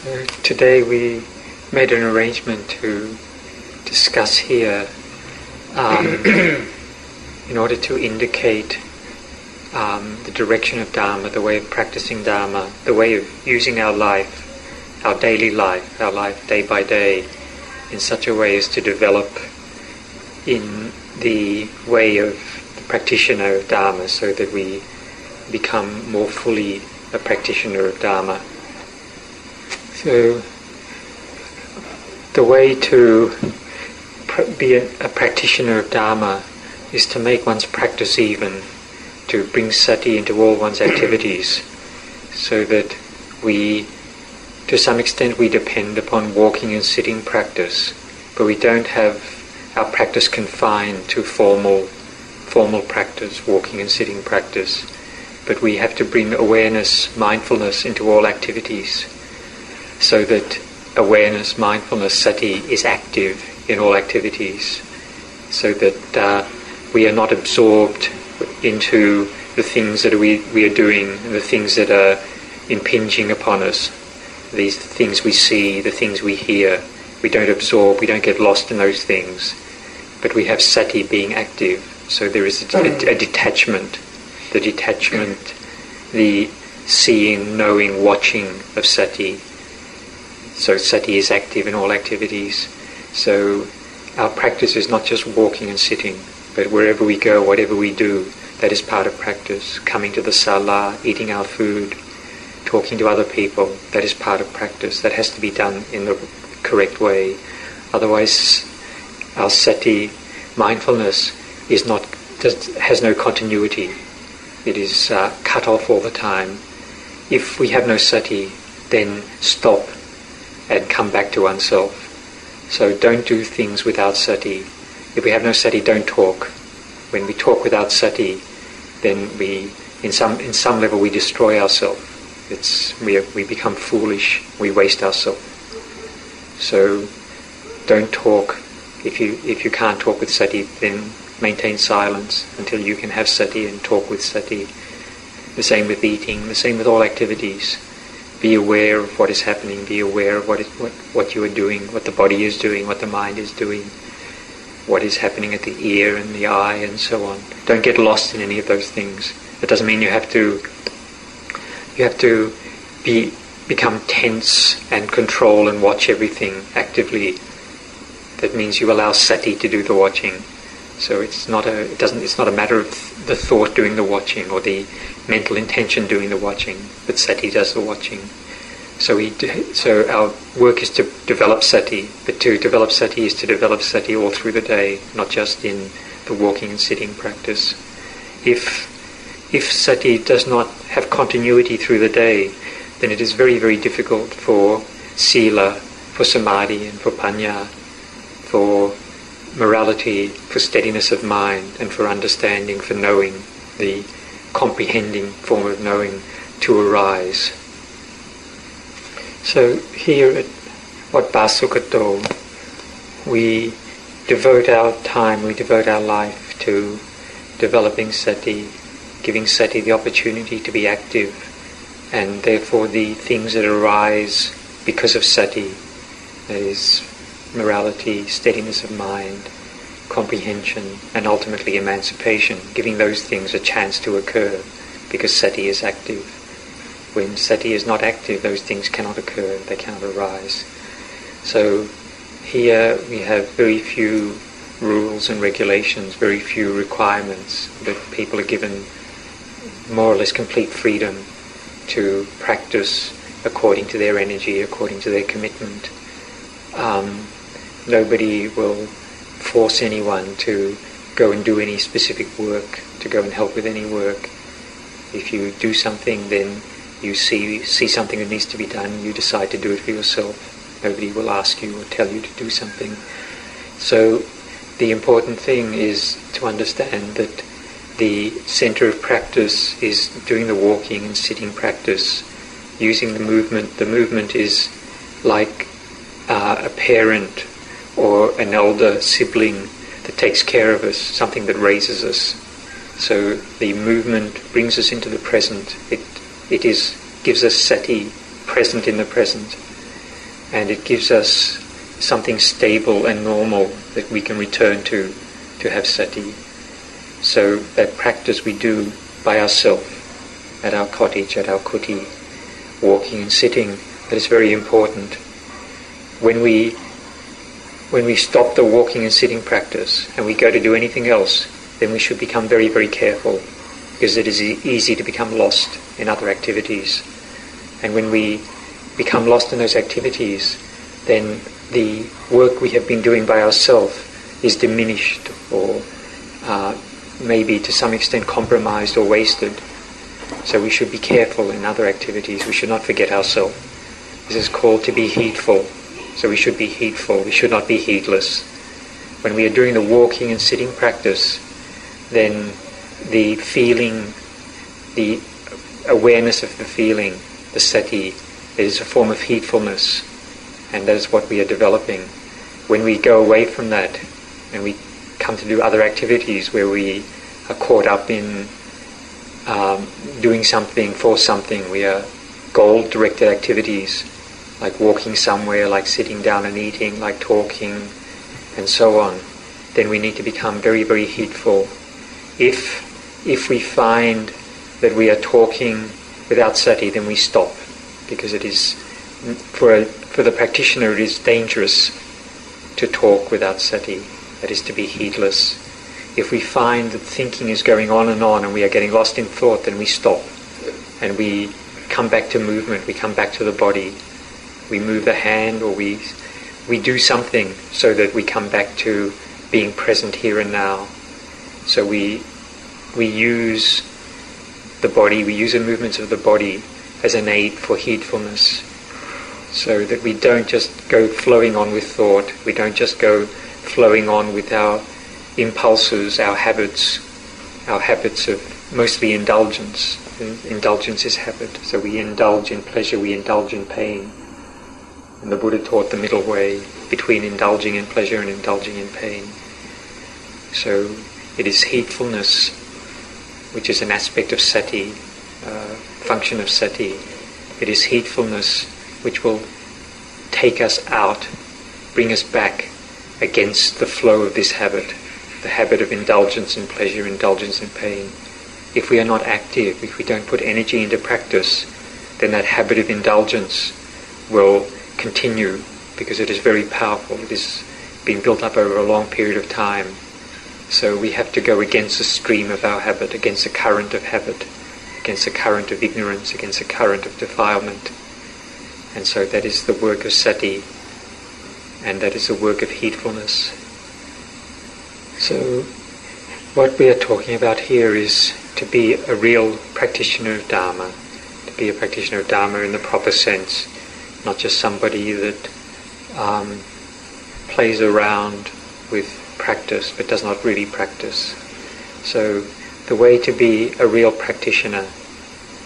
Today we made an arrangement to discuss here um, in order to indicate um, the direction of Dharma, the way of practicing Dharma, the way of using our life, our daily life, our life day by day, in such a way as to develop in the way of the practitioner of Dharma so that we become more fully a practitioner of Dharma. So, the way to pr- be a, a practitioner of Dharma is to make one's practice even, to bring sati into all one's activities, so that we, to some extent, we depend upon walking and sitting practice, but we don't have our practice confined to formal, formal practice, walking and sitting practice, but we have to bring awareness, mindfulness into all activities, so that awareness, mindfulness, sati is active in all activities, so that uh, we are not absorbed into the things that we, we are doing, the things that are impinging upon us, these things we see, the things we hear. We don't absorb, we don't get lost in those things, but we have sati being active. So there is a, a, a detachment, the detachment, the seeing, knowing, watching of sati. So sati is active in all activities. So our practice is not just walking and sitting, but wherever we go, whatever we do, that is part of practice. Coming to the sala, eating our food, talking to other people, that is part of practice. That has to be done in the correct way. Otherwise, our sati, mindfulness, is not has no continuity. It is uh, cut off all the time. If we have no sati, then stop and come back to oneself. So don't do things without sati. If we have no sati, don't talk. When we talk without sati, then we, in some in some level, we destroy ourselves. It's we we become foolish. We waste ourselves. So don't talk. If you if you can't talk with sati, then maintain silence until you can have sati and talk with sati. The same with eating. The same with all activities. Be aware of what is happening. Be aware of what what, what you are doing, what the body is doing, what the mind is doing, what is happening at the ear and the eye, and so on. Don't get lost in any of those things. It doesn't mean you have to. You have to be become tense and control and watch everything actively. That means you allow sati to do the watching. So it's not a it doesn't it's not a matter of the thought doing the watching or the mental intention doing the watching, but sati does the watching. So we so our work is to develop sati, but to develop sati is to develop sati all through the day, not just in the walking and sitting practice. If if sati does not have continuity through the day, then it is very, very difficult for sila, for samadhi and for panya, for morality, for steadiness of mind and for understanding, for knowing, the comprehending form of knowing to arise. So here at Wat Pa Sukato, we devote our time, we devote our life to developing sati, giving sati the opportunity to be active, and therefore the things that arise because of sati, that is morality, steadiness of mind, comprehension, and ultimately emancipation, giving those things a chance to occur because sati is active. When sati is not active, those things cannot occur, they cannot arise. So here we have very few rules and regulations, very few requirements, but people are given more or less complete freedom to practice according to their energy, according to their commitment. Um, nobody will force anyone to go and do any specific work, to go and help with any work. If you do something, then you see see something that needs to be done, you decide to do it for yourself. Nobody will ask you or tell you to do something. So the important thing is to understand that the center of practice is doing the walking and sitting practice, using the movement. The movement is like uh, a parent or an elder sibling that takes care of us, something that raises us. So the movement brings us into the present. It it is gives us sati present in the present. and it gives us something stable and normal that we can return to to have sati. So that practice we do by ourselves at our cottage, at our kuti, walking and sitting, that is very important. When we when we stop the walking and sitting practice and we go to do anything else, then we should become very, very careful because it is easy to become lost in other activities. And when we become lost in those activities, then the work we have been doing by ourselves is diminished or uh, maybe to some extent compromised or wasted. So we should be careful in other activities. We should not forget ourselves. This is called to be heedful. So we should be heedful. We should not be heedless. When we are doing the walking and sitting practice, then the feeling, the awareness of the feeling, the sati, is a form of heedfulness, and that is what we are developing. When we go away from that and we come to do other activities where we are caught up in um, doing something for something, we are goal directed activities like walking somewhere, like sitting down and eating, like talking, and so on, then we need to become very, very heedful. If if we find that we are talking without sati, then we stop, because it is for a, for the practitioner it is dangerous to talk without sati. That is to be heedless. If we find that thinking is going on and on, and we are getting lost in thought, then we stop, and we come back to movement. We come back to the body we move the hand or we we do something so that we come back to being present here and now. So we we use the body, we use the movements of the body as an aid for heedfulness. So that we don't just go flowing on with thought, we don't just go flowing on with our impulses, our habits, our habits of mostly indulgence. Indulgence is habit. So we indulge in pleasure, we indulge in pain. And the Buddha taught the middle way between indulging in pleasure and indulging in pain. So it is heedfulness, which is an aspect of sati, uh, function of sati. It is heedfulness which will take us out, bring us back against the flow of this habit, the habit of indulgence in pleasure, indulgence in pain. If we are not active, if we don't put energy into practice, then that habit of indulgence will continue because it is very powerful. It is being built up over a long period of time. So we have to go against the stream of our habit, against the current of habit, against the current of ignorance, against the current of defilement. And so that is the work of sati, and that is the work of heedfulness. So what we are talking about here is to be a real practitioner of Dharma, to be a practitioner of Dharma in the proper sense not just somebody that um, plays around with practice but does not really practice. So the way to be a real practitioner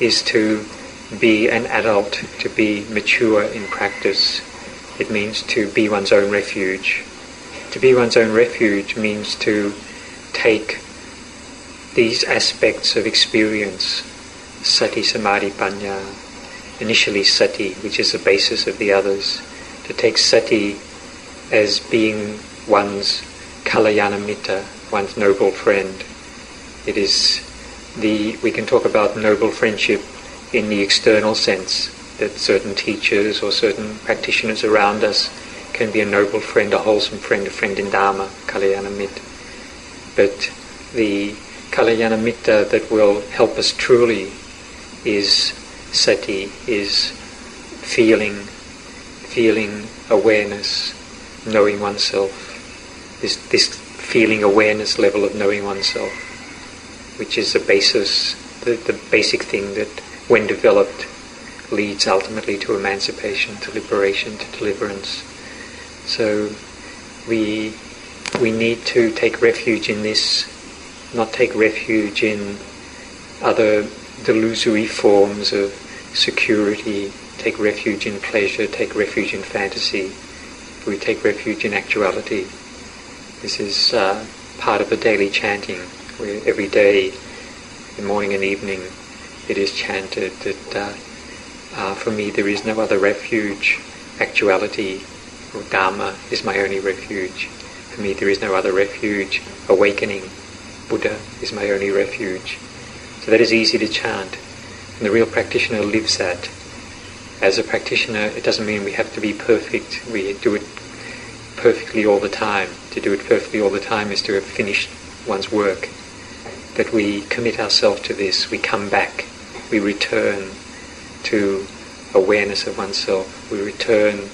is to be an adult, to be mature in practice. It means to be one's own refuge. To be one's own refuge means to take these aspects of experience, sati, samadhi, panya, initially sati, which is the basis of the others, to take sati as being one's kalyana mitta, one's noble friend. It is the, we can talk about noble friendship in the external sense, that certain teachers or certain practitioners around us can be a noble friend, a wholesome friend, a friend in Dharma, kalyana mitta. But the kalyana mitta that will help us truly is sati is feeling, feeling awareness, knowing oneself. This, this feeling awareness level of knowing oneself, which is the basis, the, the basic thing that, when developed, leads ultimately to emancipation, to liberation, to deliverance. So we we need to take refuge in this, not take refuge in other delusory forms of security, take refuge in pleasure, take refuge in fantasy. We take refuge in actuality. This is uh, part of the daily chanting, where every day, in morning and evening, it is chanted that uh, uh, for me there is no other refuge actuality or Dharma is my only refuge. For me, there is no other refuge. Awakening, Buddha is my only refuge. So that is easy to chant. And the real practitioner lives that. As a practitioner, it doesn't mean we have to be perfect. We do it perfectly all the time. To do it perfectly all the time is to have finished one's work. But we commit ourselves to this. We come back. We return to awareness of oneself. We return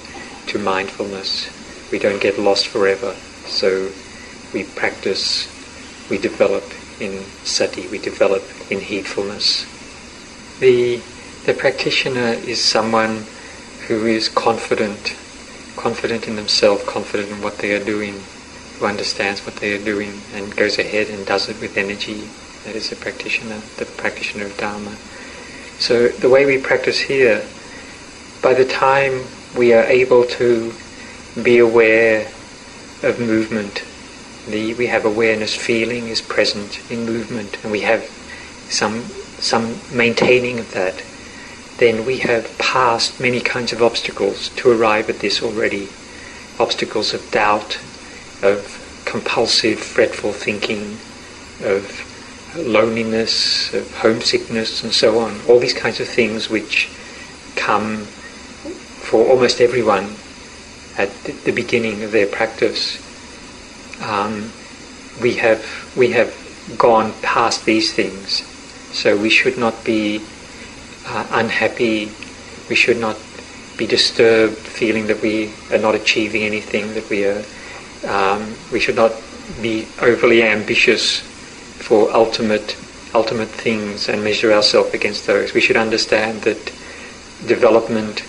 to mindfulness. We don't get lost forever. So we practice, we develop in sati, we develop in heedfulness. The, the practitioner is someone who is confident, confident in themselves, confident in what they are doing, who understands what they are doing and goes ahead and does it with energy. That is the practitioner, the practitioner of Dharma. So the way we practice here, by the time we are able to be aware of movement. The, we have awareness, feeling is present in movement, and we have some some maintaining of that. Then we have passed many kinds of obstacles to arrive at this already. Obstacles of doubt, of compulsive, fretful thinking, of loneliness, of homesickness, and so on. All these kinds of things which come for almost everyone at the beginning of their practice. Um, we have we have gone past these things, so we should not be uh, unhappy. We should not be disturbed, feeling that we are not achieving anything. That we are. Um, we should not be overly ambitious for ultimate ultimate things and measure ourselves against those. We should understand that development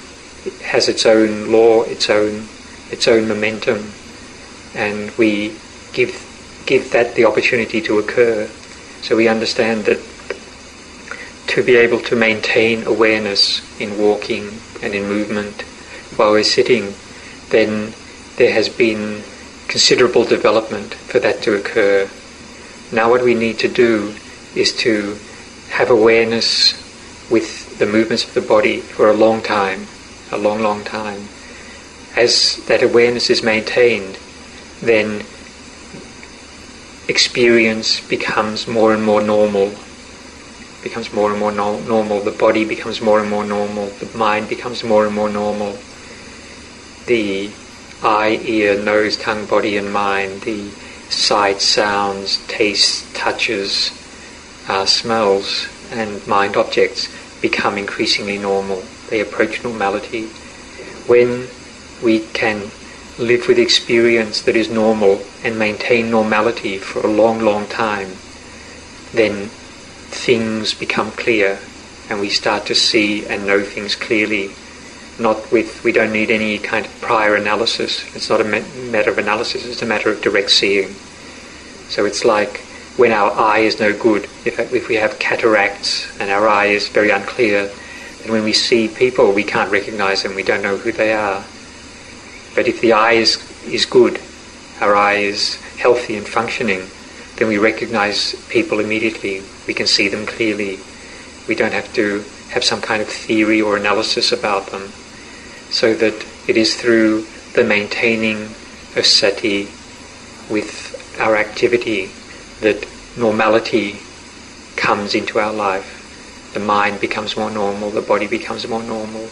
has its own law, its own its own momentum, and we give give that the opportunity to occur. So we understand that to be able to maintain awareness in walking and in movement while we're sitting, then there has been considerable development for that to occur. Now what we need to do is to have awareness with the movements of the body for a long time, a long, long time as that awareness is maintained, then experience becomes more and more normal, becomes more and more no- normal, the body becomes more and more normal, the mind becomes more and more normal, the eye, ear, nose, tongue, body and mind, the sight, sounds, tastes, touches, uh, smells and mind objects become increasingly normal. They approach normality. When we can live with experience that is normal and maintain normality for a long, long time, then things become clear and we start to see and know things clearly. Not with, we don't need any kind of prior analysis. It's not a matter of analysis, it's a matter of direct seeing. So it's like when our eye is no good, if, if we have cataracts and our eye is very unclear, then when we see people, we can't recognize them, we don't know who they are. But if the eye is, is good, our eye is healthy and functioning, then we recognize people immediately. We can see them clearly. We don't have to have some kind of theory or analysis about them. So that it is through the maintaining of sati with our activity that normality comes into our life. The mind becomes more normal, the body becomes more normal.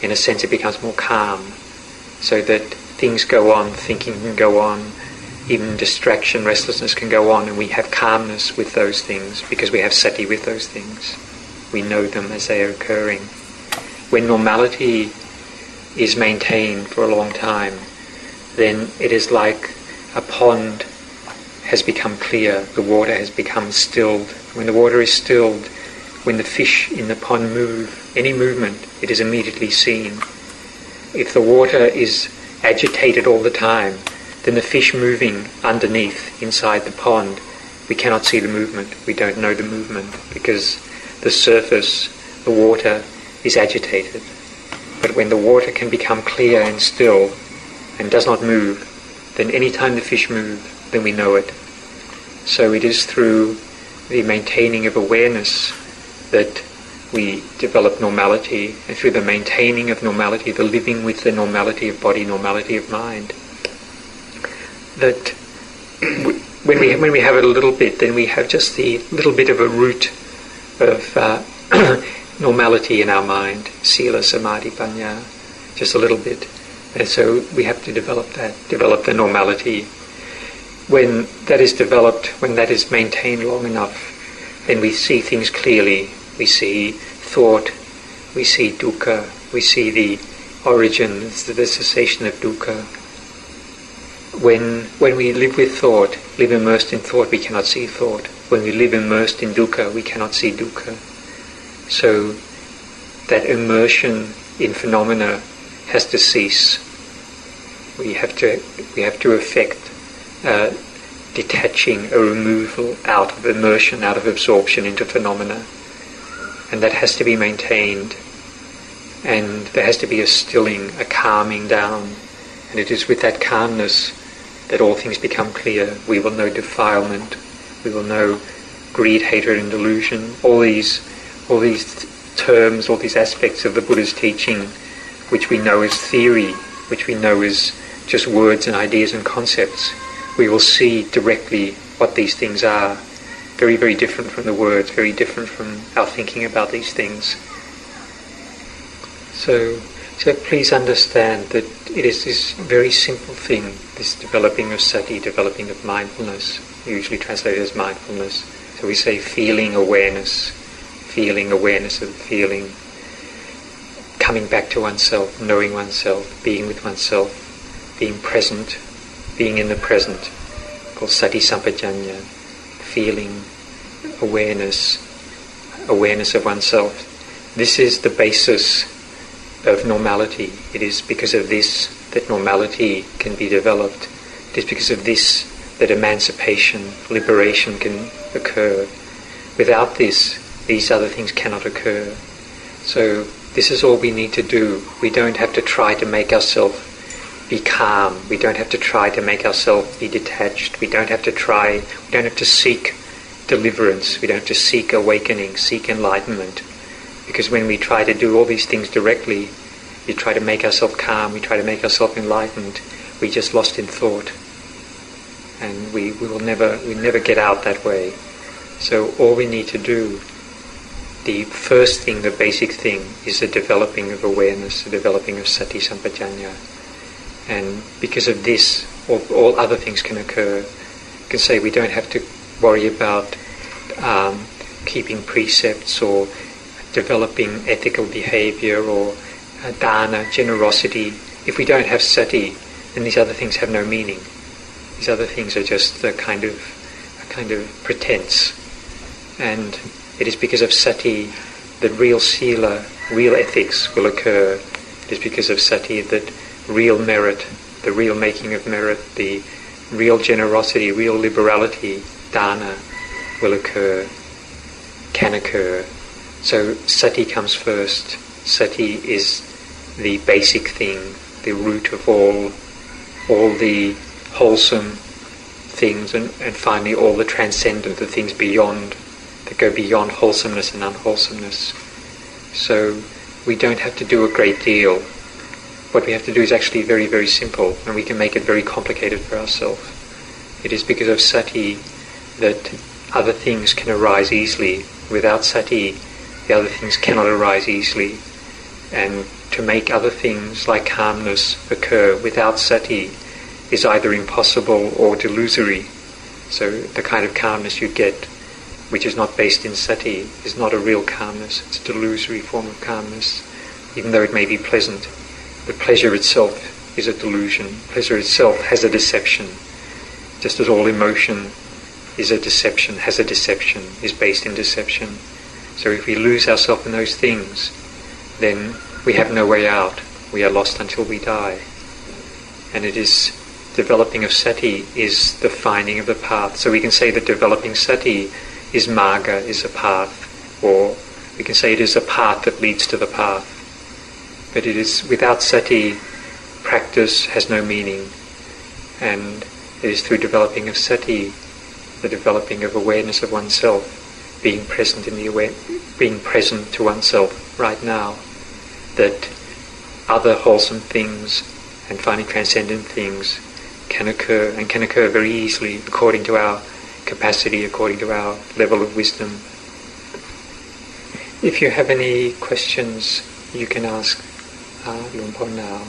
In a sense, it becomes more calm so that things go on, thinking can go on, even distraction, restlessness can go on, and we have calmness with those things because we have sati with those things. We know them as they are occurring. When normality is maintained for a long time, then it is like a pond has become clear, the water has become stilled. When the water is stilled, when the fish in the pond move, any movement, it is immediately seen if the water is agitated all the time, then the fish moving underneath inside the pond, we cannot see the movement. We don't know the movement because the surface, the water, is agitated. But when the water can become clear and still and does not move, then any time the fish move, then we know it. So it is through the maintaining of awareness that we develop normality, and through the maintaining of normality, the living with the normality of body, normality of mind, that when we when we have it a little bit, then we have just the little bit of a root of uh, normality in our mind, sila, samadhi, panya, just a little bit, and so we have to develop that, develop the normality. When that is developed, when that is maintained long enough, then we see things clearly we see thought, we see dukkha, we see the origins, the cessation of dukkha. When, when we live with thought, live immersed in thought, we cannot see thought. When we live immersed in dukkha, we cannot see dukkha. So that immersion in phenomena has to cease. We have to, we have to effect uh, detaching, a removal out of immersion, out of absorption into phenomena and that has to be maintained. And there has to be a stilling, a calming down. And it is with that calmness that all things become clear. We will know defilement. We will know greed, hatred, and delusion. All these, all these terms, all these aspects of the Buddha's teaching, which we know as theory, which we know as just words and ideas and concepts. We will see directly what these things are very, very different from the words, very different from our thinking about these things. So, so please understand that it is this very simple thing, this developing of sati, developing of mindfulness, usually translated as mindfulness. So we say feeling awareness, feeling awareness of feeling, coming back to oneself, knowing oneself, being with oneself, being present, being in the present, called sati sampajanya, feeling awareness, awareness of oneself. This is the basis of normality. It is because of this that normality can be developed. It is because of this that emancipation, liberation can occur. Without this, these other things cannot occur. So this is all we need to do. We don't have to try to make ourselves be calm. We don't have to try to make ourselves be detached. We don't have to try, we don't have to seek deliverance. We don't have to seek awakening, seek enlightenment. Because when we try to do all these things directly, we try to make ourselves calm, we try to make ourselves enlightened, we just lost in thought. And we, we will never we never get out that way. So all we need to do, the first thing, the basic thing, is the developing of awareness, the developing of sati sampajanya. And because of this, all, all other things can occur. You can say we don't have to worry about um, keeping precepts or developing ethical behavior or uh, dana, generosity. If we don't have sati, then these other things have no meaning. These other things are just a kind of a kind of pretense. And it is because of sati that real sila, real ethics will occur. It is because of sati that real merit, the real making of merit, the real generosity, real liberality, dana will occur can occur. So sati comes first. Sati is the basic thing, the root of all, all the wholesome things, and, and finally all the transcendent, the things beyond, that go beyond wholesomeness and unwholesomeness. So we don't have to do a great deal. What we have to do is actually very, very simple, and we can make it very complicated for ourselves. It is because of sati that other things can arise easily. Without sati, the other things cannot arise easily. And to make other things like calmness occur without sati is either impossible or delusory. So the kind of calmness you get, which is not based in sati, is not a real calmness. It's a delusory form of calmness, even though it may be pleasant. But pleasure itself is a delusion. Pleasure itself has a deception. Just as all emotion is a deception, has a deception, is based in deception. So if we lose ourselves in those things, then we have no way out. We are lost until we die. And it is developing of sati is the finding of the path. So we can say that developing sati is marga, is a path, or we can say it is a path that leads to the path. But it is without sati, practice has no meaning. And it is through developing of sati the developing of awareness of oneself being present in the aware, being present to oneself right now, that other wholesome things and finally transcendent things can occur and can occur very easily according to our capacity, according to our level of wisdom. If you have any questions, you can ask uh, Lumpon now.